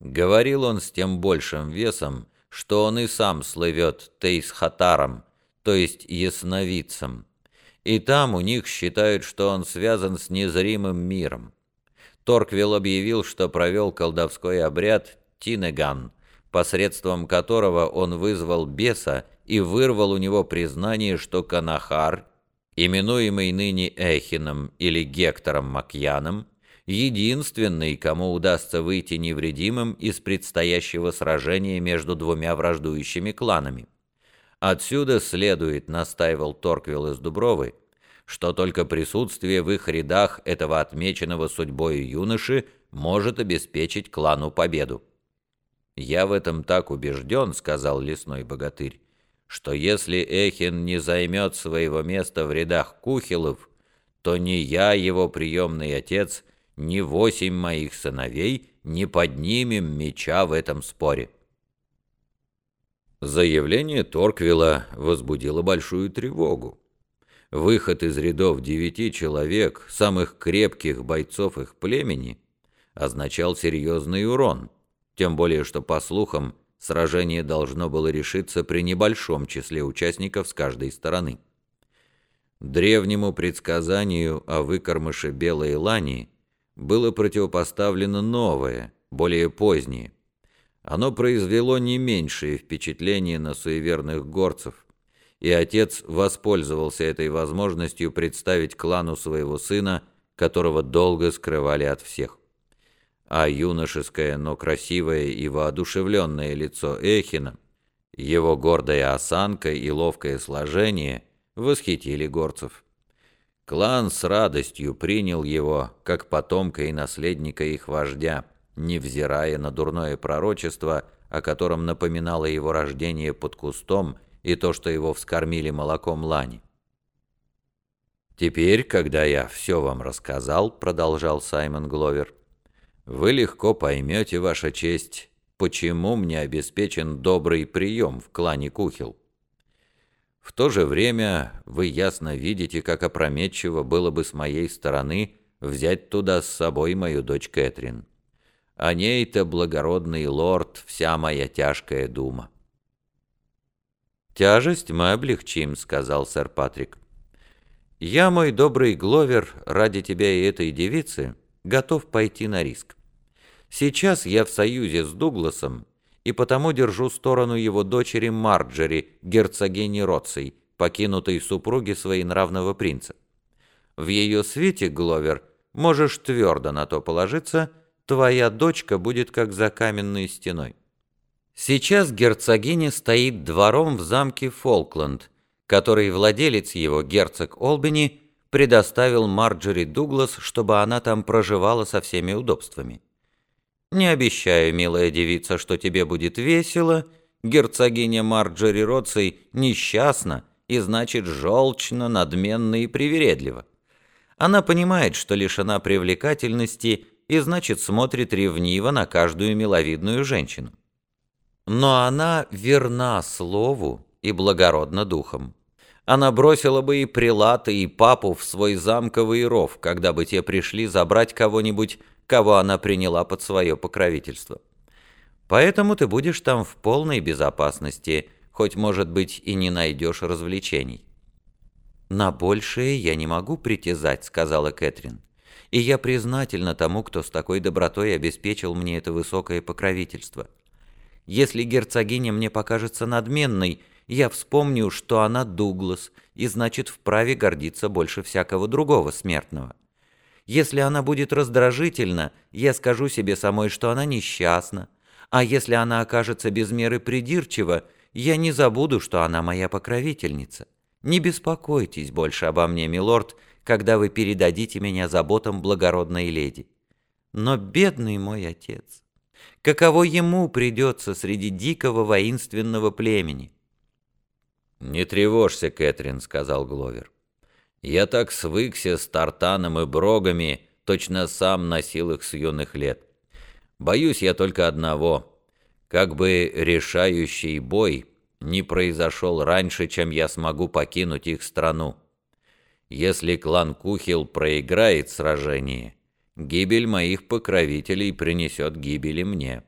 Говорил он с тем большим весом, что он и сам слывет Тейсхатаром, то есть ясновидцем. И там у них считают, что он связан с незримым миром. Торквилл объявил, что провел колдовской обряд Тинеган, посредством которого он вызвал беса и вырвал у него признание, что Канахар, именуемый ныне Эхином или Гектором Макьяном, единственный, кому удастся выйти невредимым из предстоящего сражения между двумя враждующими кланами. Отсюда следует, настаивал Торквилл из Дубровы, что только присутствие в их рядах этого отмеченного судьбой юноши может обеспечить клану победу. «Я в этом так убежден», — сказал лесной богатырь, «что если Эхин не займет своего места в рядах Кухилов, то ни я, его приемный отец, ни восемь моих сыновей не поднимем меча в этом споре». Заявление Торквилла возбудило большую тревогу. Выход из рядов девяти человек, самых крепких бойцов их племени, означал серьезный урон, тем более что, по слухам, сражение должно было решиться при небольшом числе участников с каждой стороны. Древнему предсказанию о выкормыше Белой Лани было противопоставлено новое, более позднее – оно произвело не меньшее впечатление на суеверных горцев, и отец воспользовался этой возможностью представить клану своего сына, которого долго скрывали от всех. А юношеское, но красивое и воодушевленное лицо Эхина, его гордая осанка и ловкое сложение восхитили горцев. Клан с радостью принял его, как потомка и наследника их вождя – невзирая на дурное пророчество, о котором напоминало его рождение под кустом и то, что его вскормили молоком лани. «Теперь, когда я все вам рассказал», — продолжал Саймон Гловер, «вы легко поймете, Ваша честь, почему мне обеспечен добрый прием в клане Кухил. То же время вы ясно видите, как опрометчиво было бы с моей стороны взять туда с собой мою дочь Кэтрин. О ней-то, благородный лорд, вся моя тяжкая дума. «Тяжесть мы облегчим», — сказал сэр Патрик. «Я, мой добрый Гловер, ради тебя и этой девицы, готов пойти на риск. Сейчас я в союзе с Дугласом, и потому держу сторону его дочери Марджери, герцогини Роций, покинутой супруги своенравного принца. В ее свете, Гловер, можешь твердо на то положиться, твоя дочка будет как за каменной стеной. Сейчас герцогиня стоит двором в замке Фолкленд, который владелец его, герцог Олбини, предоставил Марджори Дуглас, чтобы она там проживала со всеми удобствами. Не обещаю, милая девица, что тебе будет весело, герцогиня Марджори Роций несчастна и, значит, желчно, надменно и привередлива. Она понимает, что лишена привлекательности и значит смотрит ревниво на каждую миловидную женщину. Но она верна слову и благородна духом. Она бросила бы и прилата, и папу в свой замковый ров, когда бы те пришли забрать кого-нибудь, кого она приняла под свое покровительство. Поэтому ты будешь там в полной безопасности, хоть, может быть, и не найдешь развлечений. «На большее я не могу притязать», — сказала Кэтрин и я признательна тому, кто с такой добротой обеспечил мне это высокое покровительство. Если герцогиня мне покажется надменной, я вспомню, что она Дуглас, и значит вправе гордиться больше всякого другого смертного. Если она будет раздражительна, я скажу себе самой, что она несчастна, а если она окажется без меры придирчива, я не забуду, что она моя покровительница. Не беспокойтесь больше обо мне, милорд, — когда вы передадите меня заботам благородной леди. Но бедный мой отец, каково ему придется среди дикого воинственного племени?» «Не тревожься, Кэтрин», — сказал Гловер. «Я так свыкся с тартаном и брогами, точно сам носил их с юных лет. Боюсь я только одного. Как бы решающий бой не произошел раньше, чем я смогу покинуть их страну. Если клан Кухил проиграет сражение, гибель моих покровителей принесет гибели мне.